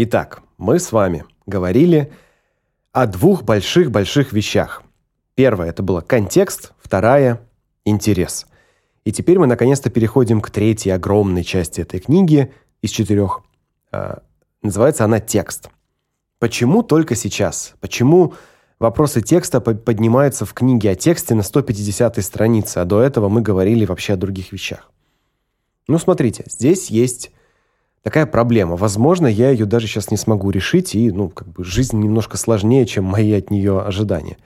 Итак, мы с вами говорили о двух больших-больших вещах. Первое это было контекст, вторая интерес. И теперь мы наконец-то переходим к третьей огромной части этой книги из четырех. А, называется она текст. Почему только сейчас? Почему вопросы текста поднимаются в книге о тексте на 150 странице, а до этого мы говорили вообще о других вещах? Ну, смотрите, здесь есть такая проблема. Возможно, я ее даже сейчас не смогу решить, и, ну, как бы жизнь немножко сложнее, чем мои от нее ожидания.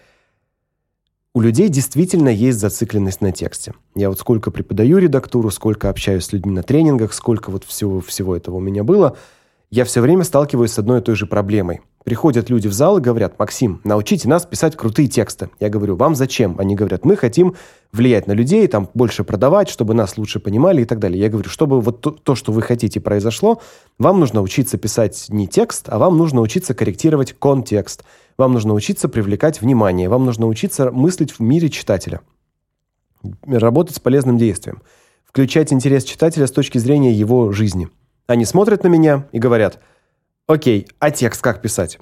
У людей действительно есть зацикленность на тексте. Я вот сколько преподаю редактуру, сколько общаюсь с людьми на тренингах, сколько вот всего всего этого у меня было – я все время сталкиваюсь с одной и той же проблемой. Приходят люди в зал и говорят: "Максим, научите нас писать крутые тексты". Я говорю: "Вам зачем?" Они говорят: "Мы хотим влиять на людей, там больше продавать, чтобы нас лучше понимали и так далее". Я говорю: "Чтобы вот то, то что вы хотите, произошло, вам нужно учиться писать не текст, а вам нужно учиться корректировать контекст. Вам нужно учиться привлекать внимание, вам нужно учиться мыслить в мире читателя. Работать с полезным действием, включать интерес читателя с точки зрения его жизни". Они смотрят на меня и говорят: "О'кей, а текст как писать?"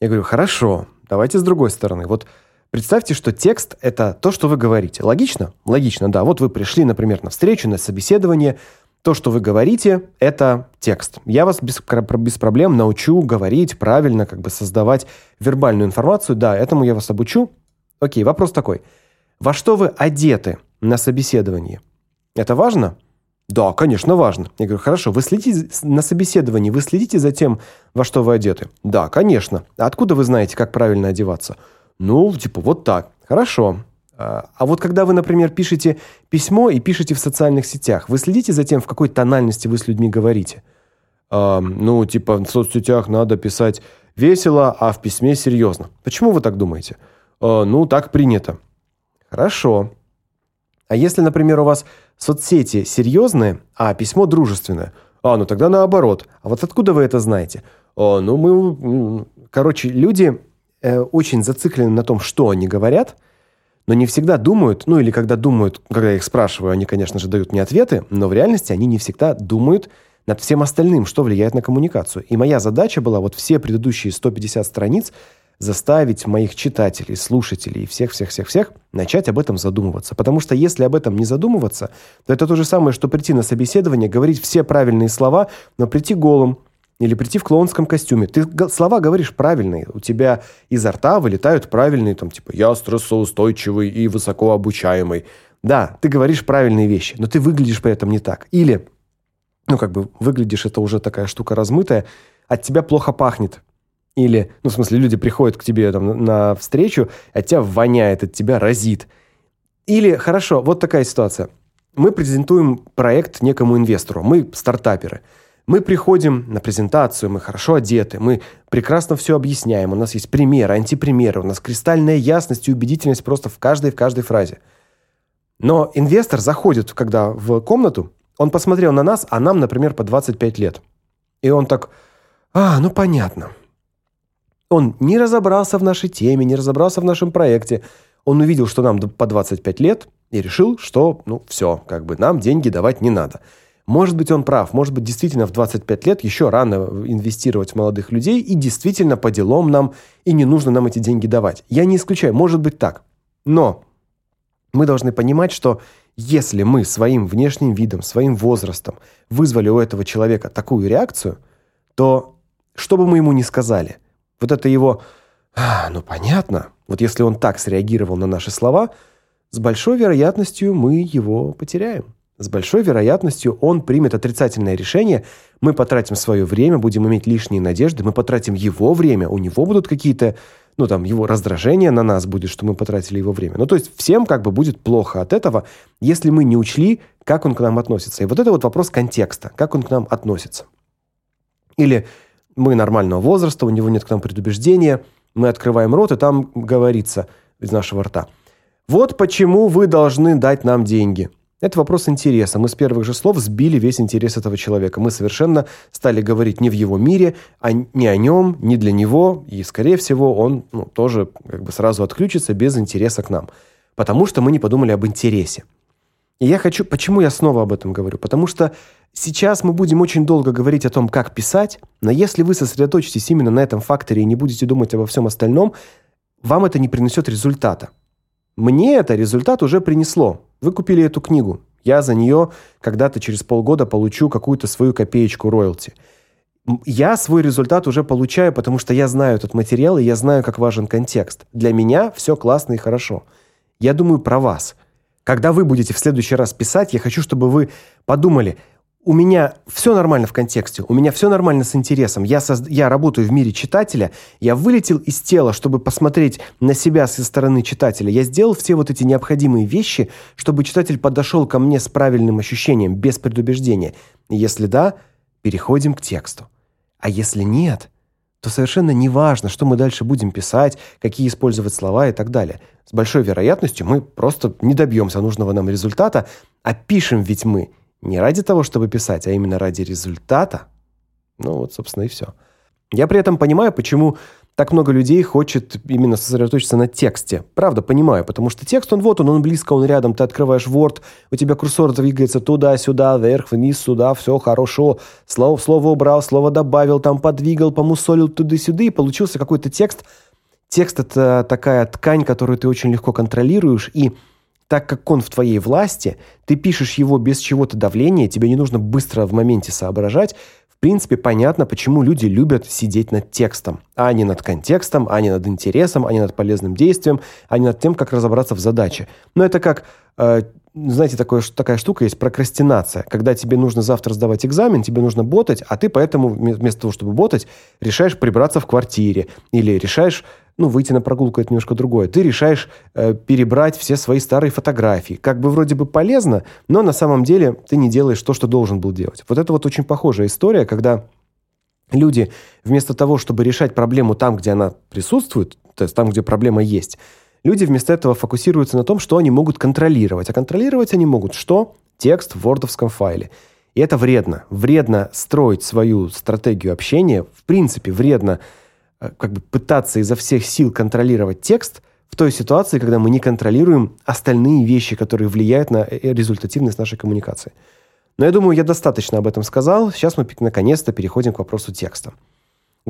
Я говорю: "Хорошо, давайте с другой стороны. Вот представьте, что текст это то, что вы говорите. Логично? Логично, да. Вот вы пришли, например, на встречу, на собеседование, то, что вы говорите, это текст. Я вас без без проблем научу говорить правильно, как бы создавать вербальную информацию. Да, этому я вас обучу. О'кей, вопрос такой: во что вы одеты на собеседовании? Это важно? Да, конечно, важно. Я говорю: "Хорошо, вы следите на собеседовании, вы следите за тем, во что вы одеты?" Да, конечно. А откуда вы знаете, как правильно одеваться? Ну, типа вот так. Хорошо. А, а вот когда вы, например, пишете письмо и пишете в социальных сетях, вы следите за тем, в какой тональности вы с людьми говорите? Ну, типа в соцсетях надо писать весело, а в письме серьезно. Почему вы так думаете? А, ну, так принято. Хорошо. А если, например, у вас соцсети серьезные, а письмо дружественное? А, ну тогда наоборот. А вот откуда вы это знаете? А, ну мы, короче, люди э, очень зациклены на том, что они говорят, но не всегда думают, ну или когда думают, когда я их спрашиваю, они, конечно же, дают мне ответы, но в реальности они не всегда думают над всем остальным, что влияет на коммуникацию. И моя задача была вот все предыдущие 150 страниц заставить моих читателей, слушателей, всех-всех-всех-всех начать об этом задумываться. Потому что если об этом не задумываться, то это то же самое, что прийти на собеседование, говорить все правильные слова, но прийти голым или прийти в клоунском костюме. Ты слова говоришь правильные, у тебя изо рта вылетают правильные, там типа я стрессоустойчивый и высокообучаемый. Да, ты говоришь правильные вещи, но ты выглядишь при этом не так. Или ну как бы выглядишь это уже такая штука размытая, от тебя плохо пахнет. Или, ну, в смысле, люди приходят к тебе там на встречу, от тебя воняет, от тебя разит. Или, хорошо, вот такая ситуация. Мы презентуем проект некому инвестору. Мы стартаперы. Мы приходим на презентацию, мы хорошо одеты, мы прекрасно все объясняем. У нас есть примеры, антипримеры, у нас кристальная ясность и убедительность просто в каждой в каждой фразе. Но инвестор заходит, когда в комнату, он посмотрел на нас, а нам, например, по 25 лет. И он так: "А, ну понятно. Он не разобрался в нашей теме, не разобрался в нашем проекте. Он увидел, что нам по 25 лет и решил, что, ну, все, как бы нам деньги давать не надо. Может быть, он прав, может быть, действительно в 25 лет еще рано инвестировать в молодых людей, и действительно по делам нам и не нужно нам эти деньги давать. Я не исключаю, может быть так. Но мы должны понимать, что если мы своим внешним видом, своим возрастом вызвали у этого человека такую реакцию, то что бы мы ему ни сказали – вот это его «А, ну понятно». Вот если он так среагировал на наши слова, с большой вероятностью мы его потеряем. С большой вероятностью он примет отрицательное решение, мы потратим свое время, будем иметь лишние надежды, мы потратим его время, у него будут какие-то, ну там его раздражение на нас будет, что мы потратили его время. Ну то есть всем как бы будет плохо от этого, если мы не учли, как он к нам относится. И вот это вот вопрос контекста, как он к нам относится. Или мы нормального возраста, у него нет к нам предубеждения, мы открываем рот, и там говорится из нашего рта: "Вот почему вы должны дать нам деньги". Это вопрос интереса. Мы с первых же слов сбили весь интерес этого человека. Мы совершенно стали говорить не в его мире, а не о нем, не для него, и скорее всего, он, ну, тоже как бы сразу отключится без интереса к нам, потому что мы не подумали об интересе. Я хочу, почему я снова об этом говорю? Потому что сейчас мы будем очень долго говорить о том, как писать, но если вы сосредоточитесь именно на этом факторе и не будете думать обо всем остальном, вам это не принесет результата. Мне это результат уже принесло. Вы купили эту книгу. Я за нее когда-то через полгода получу какую-то свою копеечку роялти. Я свой результат уже получаю, потому что я знаю этот материал, и я знаю, как важен контекст. Для меня все классно и хорошо. Я думаю про вас. Когда вы будете в следующий раз писать, я хочу, чтобы вы подумали: у меня все нормально в контексте, у меня все нормально с интересом. Я соз... я работаю в мире читателя, я вылетел из тела, чтобы посмотреть на себя со стороны читателя. Я сделал все вот эти необходимые вещи, чтобы читатель подошел ко мне с правильным ощущением, без предубеждения. Если да, переходим к тексту. А если нет, то совершенно неважно, что мы дальше будем писать, какие использовать слова и так далее. С большой вероятностью мы просто не добьемся нужного нам результата, а пишем ведь мы не ради того, чтобы писать, а именно ради результата. Ну вот, собственно, и все. Я при этом понимаю, почему так много людей хочет именно сосредоточиться на тексте. Правда, понимаю, потому что текст, он вот он, он близко, он рядом. Ты открываешь Word, у тебя курсор двигается туда-сюда, вверх, вниз, сюда, все хорошо. Слово, слово убрал, слово добавил, там подвигал, помусолил туда-сюда, и получился какой-то текст. Текст – это такая ткань, которую ты очень легко контролируешь, и так как он в твоей власти, ты пишешь его без чего-то давления, тебе не нужно быстро в моменте соображать. Принципе, понятно, почему люди любят сидеть над текстом, а не над контекстом, а не над интересом, а не над полезным действием, а не над тем, как разобраться в задаче. Но это как э, знаете, такое, такая штука есть прокрастинация. Когда тебе нужно завтра сдавать экзамен, тебе нужно ботать, а ты поэтому вместо того, чтобы ботать, решаешь прибраться в квартире или решаешь ну, выйти на прогулку это немножко другое. Ты решаешь э, перебрать все свои старые фотографии. Как бы вроде бы полезно, но на самом деле ты не делаешь то, что должен был делать. Вот это вот очень похожая история, когда люди вместо того, чтобы решать проблему там, где она присутствует, то есть там, где проблема есть, люди вместо этого фокусируются на том, что они могут контролировать. А контролировать они могут что? Текст в вордовском файле. И это вредно. Вредно строить свою стратегию общения. В принципе, вредно Э, как бы пытаться изо всех сил контролировать текст в той ситуации, когда мы не контролируем остальные вещи, которые влияют на э, результативность нашей коммуникации. Но я думаю, я достаточно об этом сказал. Сейчас мы наконец-то переходим к вопросу текста.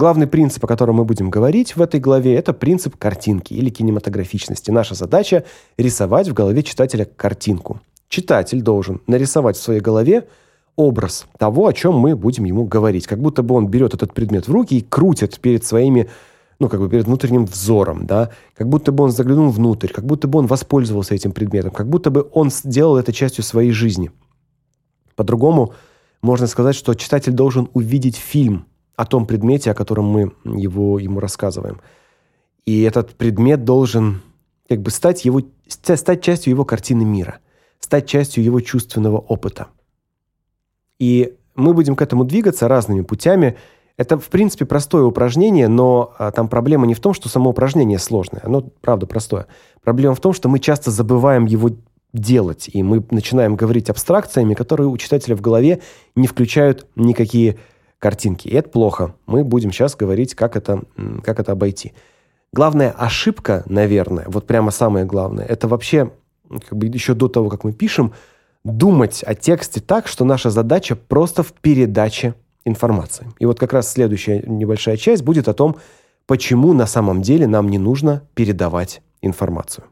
Главный принцип, о котором мы будем говорить в этой главе, это принцип картинки или кинематографичности. Наша задача рисовать в голове читателя картинку. Читатель должен нарисовать в своей голове образ того, о чем мы будем ему говорить. Как будто бы он берет этот предмет в руки и крутит перед своими ну, как бы перед внутренним взором, да, как будто бы он заглянул внутрь, как будто бы он воспользовался этим предметом, как будто бы он сделал это частью своей жизни. По-другому можно сказать, что читатель должен увидеть фильм о том предмете, о котором мы его ему рассказываем. И этот предмет должен как бы стать его стать частью его картины мира, стать частью его чувственного опыта. И мы будем к этому двигаться разными путями. Это, в принципе, простое упражнение, но а, там проблема не в том, что само упражнение сложное. Оно, правда, простое. Проблема в том, что мы часто забываем его делать, и мы начинаем говорить абстракциями, которые у читателя в голове не включают никакие картинки. И это плохо. Мы будем сейчас говорить, как это, как это обойти. Главная ошибка, наверное, вот прямо самое главное, это вообще как бы еще до того, как мы пишем, думать о тексте так, что наша задача просто в передаче информации. И вот как раз следующая небольшая часть будет о том, почему на самом деле нам не нужно передавать информацию.